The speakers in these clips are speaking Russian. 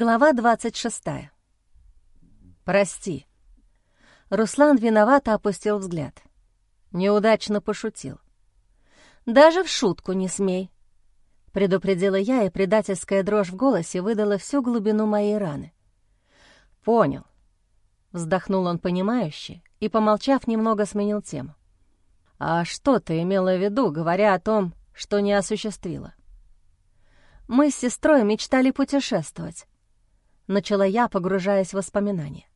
Глава 26. «Прости». Руслан виновато опустил взгляд. Неудачно пошутил. «Даже в шутку не смей», — предупредила я, и предательская дрожь в голосе выдала всю глубину моей раны. «Понял», — вздохнул он понимающе и, помолчав, немного сменил тему. «А что ты имела в виду, говоря о том, что не осуществила?» «Мы с сестрой мечтали путешествовать», начала я, погружаясь в воспоминания.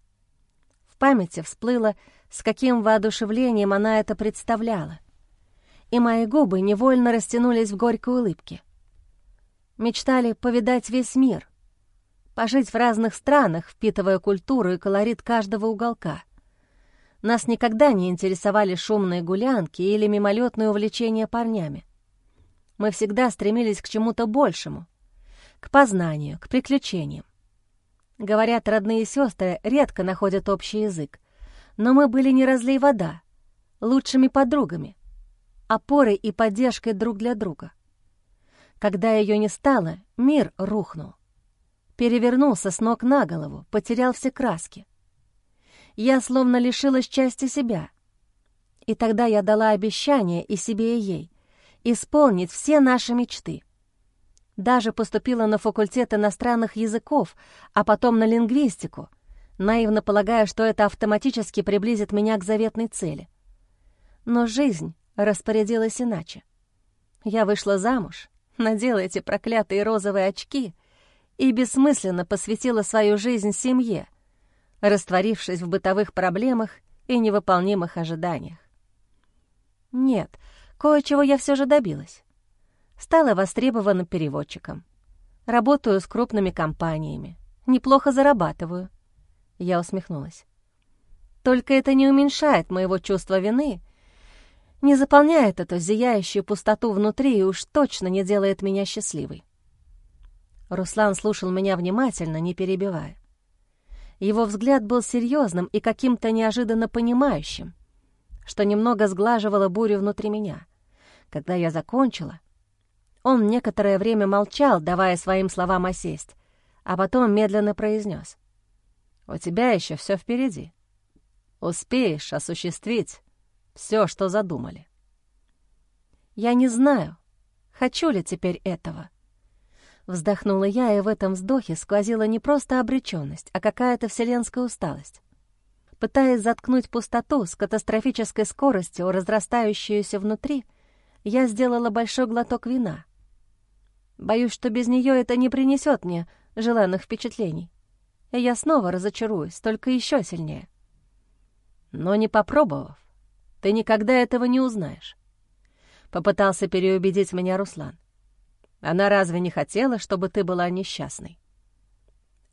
В памяти всплыло, с каким воодушевлением она это представляла, и мои губы невольно растянулись в горькой улыбке. Мечтали повидать весь мир, пожить в разных странах, впитывая культуру и колорит каждого уголка. Нас никогда не интересовали шумные гулянки или мимолетные увлечения парнями. Мы всегда стремились к чему-то большему, к познанию, к приключениям. Говорят, родные сестры редко находят общий язык. Но мы были не разлей вода, лучшими подругами, опорой и поддержкой друг для друга. Когда ее не стало, мир рухнул. Перевернулся с ног на голову, потерял все краски. Я словно лишилась части себя. И тогда я дала обещание и себе, и ей исполнить все наши мечты — даже поступила на факультет иностранных языков, а потом на лингвистику, наивно полагая, что это автоматически приблизит меня к заветной цели. Но жизнь распорядилась иначе. Я вышла замуж, надела эти проклятые розовые очки и бессмысленно посвятила свою жизнь семье, растворившись в бытовых проблемах и невыполнимых ожиданиях. Нет, кое-чего я все же добилась. Стала востребованным переводчиком. Работаю с крупными компаниями. Неплохо зарабатываю. Я усмехнулась. Только это не уменьшает моего чувства вины, не заполняет эту зияющую пустоту внутри и уж точно не делает меня счастливой. Руслан слушал меня внимательно, не перебивая. Его взгляд был серьезным и каким-то неожиданно понимающим, что немного сглаживало бурю внутри меня. Когда я закончила, он некоторое время молчал, давая своим словам осесть, а потом медленно произнес. «У тебя еще все впереди. Успеешь осуществить все, что задумали». «Я не знаю, хочу ли теперь этого». Вздохнула я, и в этом вздохе сквозила не просто обреченность, а какая-то вселенская усталость. Пытаясь заткнуть пустоту с катастрофической скоростью, разрастающуюся внутри, я сделала большой глоток вина — Боюсь, что без нее это не принесет мне желанных впечатлений. И я снова разочаруюсь, только еще сильнее. Но не попробовав, ты никогда этого не узнаешь. Попытался переубедить меня Руслан. Она разве не хотела, чтобы ты была несчастной?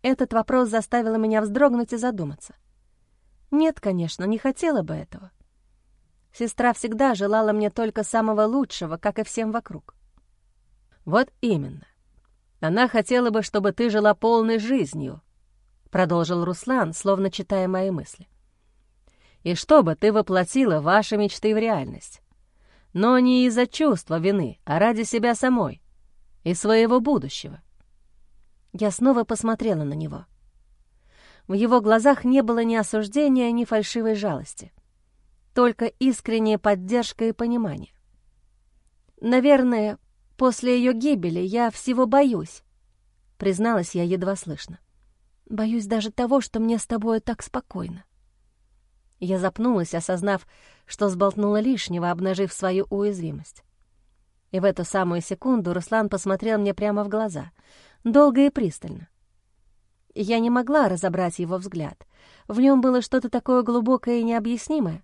Этот вопрос заставил меня вздрогнуть и задуматься. Нет, конечно, не хотела бы этого. Сестра всегда желала мне только самого лучшего, как и всем вокруг. «Вот именно. Она хотела бы, чтобы ты жила полной жизнью», — продолжил Руслан, словно читая мои мысли. «И чтобы ты воплотила ваши мечты в реальность. Но не из-за чувства вины, а ради себя самой и своего будущего». Я снова посмотрела на него. В его глазах не было ни осуждения, ни фальшивой жалости. Только искренняя поддержка и понимание. Наверное, После ее гибели я всего боюсь», — призналась я едва слышно. «Боюсь даже того, что мне с тобой так спокойно». Я запнулась, осознав, что сболтнула лишнего, обнажив свою уязвимость. И в эту самую секунду Руслан посмотрел мне прямо в глаза, долго и пристально. Я не могла разобрать его взгляд. В нем было что-то такое глубокое и необъяснимое,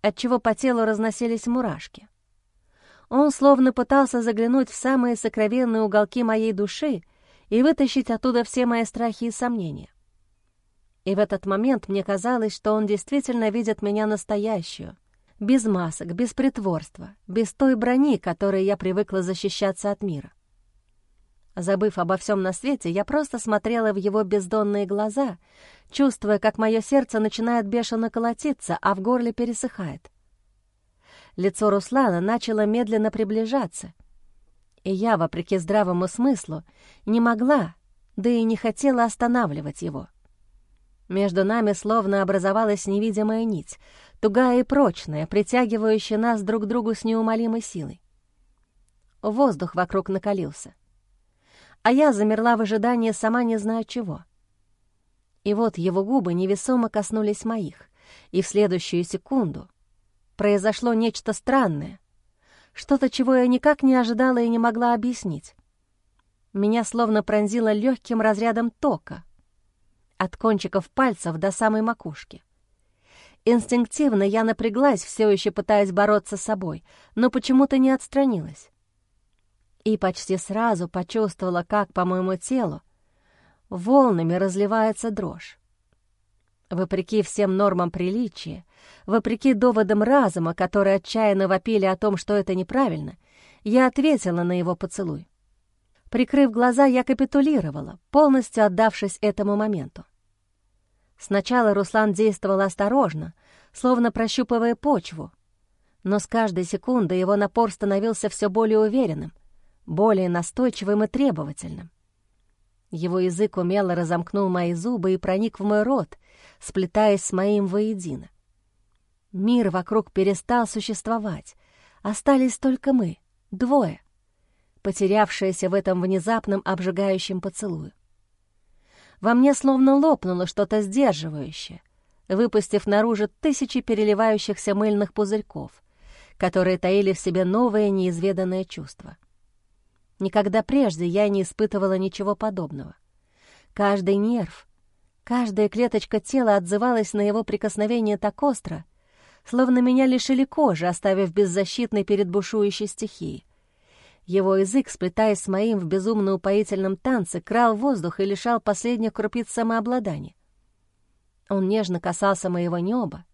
отчего по телу разносились мурашки. Он словно пытался заглянуть в самые сокровенные уголки моей души и вытащить оттуда все мои страхи и сомнения. И в этот момент мне казалось, что он действительно видит меня настоящую, без масок, без притворства, без той брони, которой я привыкла защищаться от мира. Забыв обо всем на свете, я просто смотрела в его бездонные глаза, чувствуя, как мое сердце начинает бешено колотиться, а в горле пересыхает лицо Руслана начало медленно приближаться. И я, вопреки здравому смыслу, не могла, да и не хотела останавливать его. Между нами словно образовалась невидимая нить, тугая и прочная, притягивающая нас друг к другу с неумолимой силой. Воздух вокруг накалился. А я замерла в ожидании сама не знаю чего. И вот его губы невесомо коснулись моих, и в следующую секунду произошло нечто странное, что-то, чего я никак не ожидала и не могла объяснить. Меня словно пронзило легким разрядом тока, от кончиков пальцев до самой макушки. Инстинктивно я напряглась, все еще пытаясь бороться с собой, но почему-то не отстранилась. И почти сразу почувствовала, как по моему телу волнами разливается дрожь. Вопреки всем нормам приличия, вопреки доводам разума, которые отчаянно вопили о том, что это неправильно, я ответила на его поцелуй. Прикрыв глаза, я капитулировала, полностью отдавшись этому моменту. Сначала Руслан действовал осторожно, словно прощупывая почву, но с каждой секундой его напор становился все более уверенным, более настойчивым и требовательным. Его язык умело разомкнул мои зубы и проник в мой рот, сплетаясь с моим воедино. Мир вокруг перестал существовать, остались только мы, двое, потерявшиеся в этом внезапном обжигающем поцелуе. Во мне словно лопнуло что-то сдерживающее, выпустив наружу тысячи переливающихся мыльных пузырьков, которые таили в себе новое неизведанное чувство. Никогда прежде я не испытывала ничего подобного. Каждый нерв, каждая клеточка тела отзывалась на его прикосновение так остро, словно меня лишили кожи, оставив беззащитной перед бушующей стихией. Его язык, сплетаясь с моим в безумно упоительном танце, крал воздух и лишал последних крупиц самообладания. Он нежно касался моего неба,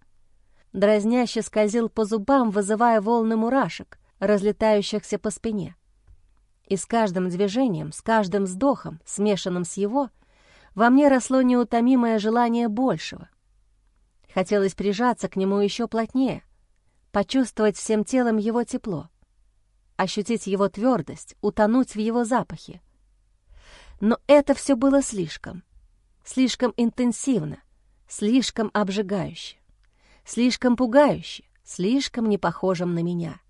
дразняще скользил по зубам, вызывая волны мурашек, разлетающихся по спине. И с каждым движением, с каждым вздохом, смешанным с его, во мне росло неутомимое желание большего. Хотелось прижаться к нему еще плотнее, почувствовать всем телом его тепло, ощутить его твердость, утонуть в его запахе. Но это все было слишком, слишком интенсивно, слишком обжигающе, слишком пугающе, слишком не похожим на меня.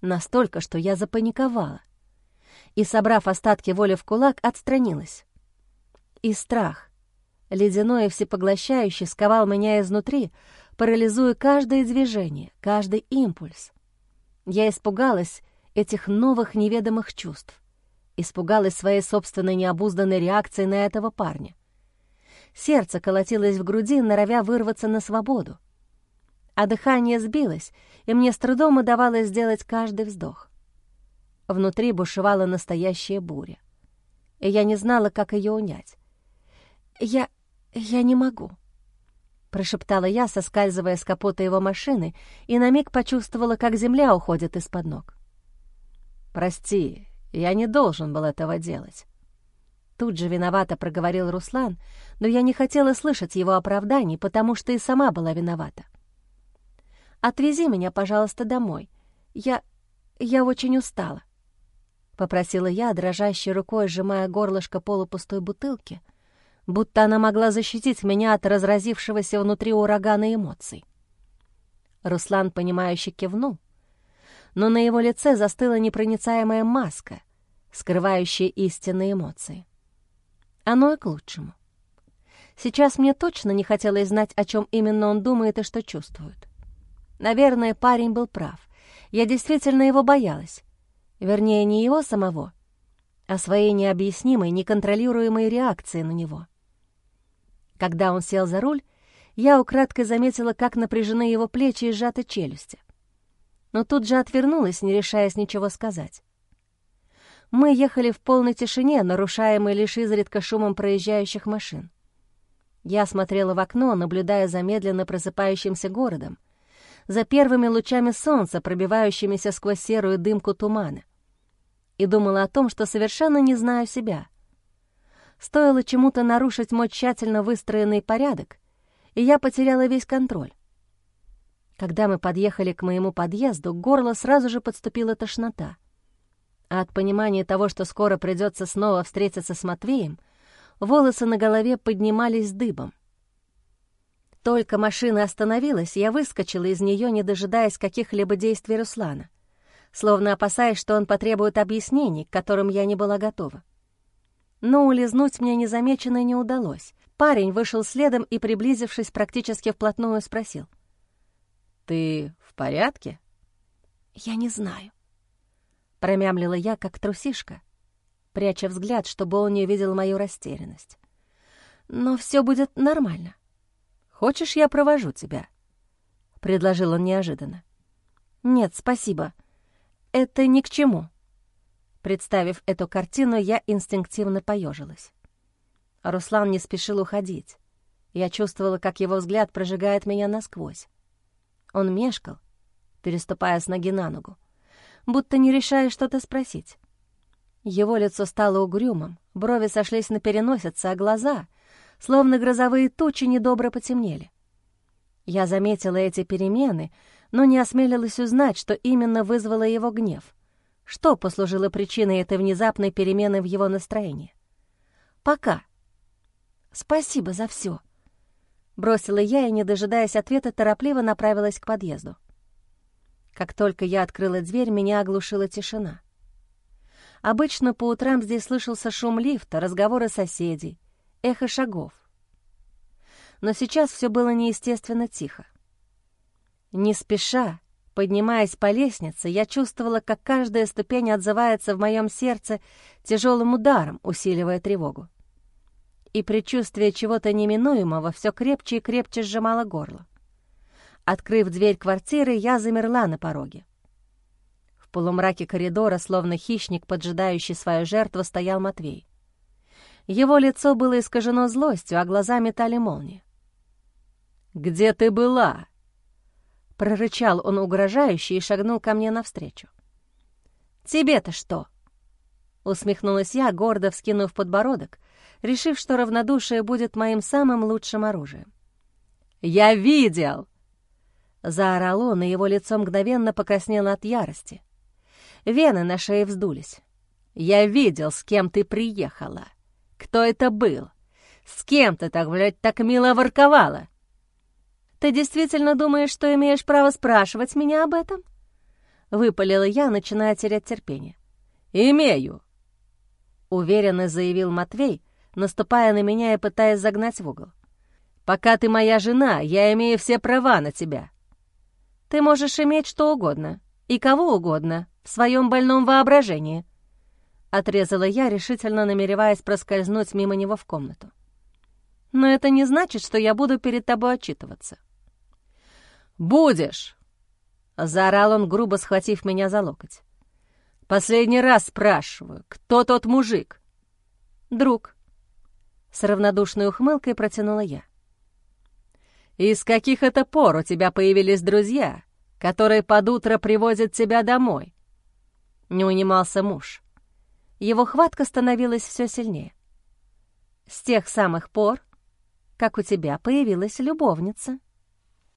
Настолько, что я запаниковала — и, собрав остатки воли в кулак, отстранилась. И страх, ледяной и всепоглощающий, сковал меня изнутри, парализуя каждое движение, каждый импульс. Я испугалась этих новых неведомых чувств, испугалась своей собственной необузданной реакции на этого парня. Сердце колотилось в груди, норовя вырваться на свободу. А дыхание сбилось, и мне с трудом удавалось сделать каждый вздох. Внутри бушевала настоящая буря. И я не знала, как ее унять. «Я... я не могу», — прошептала я, соскальзывая с капота его машины, и на миг почувствовала, как земля уходит из-под ног. «Прости, я не должен был этого делать». Тут же виновато проговорил Руслан, но я не хотела слышать его оправданий, потому что и сама была виновата. «Отвези меня, пожалуйста, домой. Я... я очень устала». — попросила я, дрожащей рукой сжимая горлышко полупустой бутылки, будто она могла защитить меня от разразившегося внутри урагана эмоций. Руслан, понимающе кивнул, но на его лице застыла непроницаемая маска, скрывающая истинные эмоции. Оно и к лучшему. Сейчас мне точно не хотелось знать, о чем именно он думает и что чувствует. Наверное, парень был прав. Я действительно его боялась, Вернее, не его самого, а своей необъяснимой, неконтролируемой реакции на него. Когда он сел за руль, я украдкой заметила, как напряжены его плечи и сжаты челюсти. Но тут же отвернулась, не решаясь ничего сказать. Мы ехали в полной тишине, нарушаемой лишь изредка шумом проезжающих машин. Я смотрела в окно, наблюдая за медленно просыпающимся городом, за первыми лучами солнца, пробивающимися сквозь серую дымку тумана и думала о том, что совершенно не знаю себя. Стоило чему-то нарушить мой тщательно выстроенный порядок, и я потеряла весь контроль. Когда мы подъехали к моему подъезду, к горлу сразу же подступила тошнота. А от понимания того, что скоро придется снова встретиться с Матвеем, волосы на голове поднимались дыбом. Только машина остановилась, я выскочила из нее, не дожидаясь каких-либо действий Руслана, словно опасаясь, что он потребует объяснений, к которым я не была готова. Но улизнуть мне незамеченно не удалось. Парень вышел следом и, приблизившись практически вплотную, спросил. «Ты в порядке?» «Я не знаю», — промямлила я, как трусишка, пряча взгляд, чтобы он не увидел мою растерянность. «Но все будет нормально». «Хочешь, я провожу тебя?» — предложил он неожиданно. «Нет, спасибо. Это ни к чему». Представив эту картину, я инстинктивно поежилась. Руслан не спешил уходить. Я чувствовала, как его взгляд прожигает меня насквозь. Он мешкал, переступая с ноги на ногу, будто не решая что-то спросить. Его лицо стало угрюмым, брови сошлись на переносице, а глаза, словно грозовые тучи, недобро потемнели. Я заметила эти перемены, но не осмелилась узнать, что именно вызвало его гнев. Что послужило причиной этой внезапной перемены в его настроении? «Пока», Спасибо за все. Бросила я и, не дожидаясь ответа, торопливо направилась к подъезду. Как только я открыла дверь, меня оглушила тишина. Обычно по утрам здесь слышался шум лифта, разговоры соседей, эхо шагов. Но сейчас все было неестественно тихо. Не спеша, поднимаясь по лестнице, я чувствовала, как каждая ступень отзывается в моем сердце тяжелым ударом, усиливая тревогу и предчувствие чего-то неминуемого все крепче и крепче сжимало горло. Открыв дверь квартиры, я замерла на пороге. В полумраке коридора, словно хищник, поджидающий свою жертву, стоял Матвей. Его лицо было искажено злостью, а глаза метали молнии. «Где ты была?» Прорычал он угрожающе и шагнул ко мне навстречу. «Тебе-то что?» Усмехнулась я, гордо вскинув подбородок, решив, что равнодушие будет моим самым лучшим оружием. «Я видел!» Заорал он, и его лицо мгновенно покраснело от ярости. Вены на шее вздулись. «Я видел, с кем ты приехала. Кто это был? С кем ты так, блядь, так мило ворковала?» «Ты действительно думаешь, что имеешь право спрашивать меня об этом?» Выпалила я, начиная терять терпение. «Имею!» Уверенно заявил Матвей, наступая на меня и пытаясь загнать в угол. «Пока ты моя жена, я имею все права на тебя». «Ты можешь иметь что угодно и кого угодно в своем больном воображении», — отрезала я, решительно намереваясь проскользнуть мимо него в комнату. «Но это не значит, что я буду перед тобой отчитываться». «Будешь!» — заорал он, грубо схватив меня за локоть. «Последний раз спрашиваю, кто тот мужик?» «Друг», с равнодушной ухмылкой протянула я. «Из каких это пор у тебя появились друзья, которые под утро привозят тебя домой?» Не унимался муж. Его хватка становилась все сильнее. «С тех самых пор, как у тебя появилась любовница».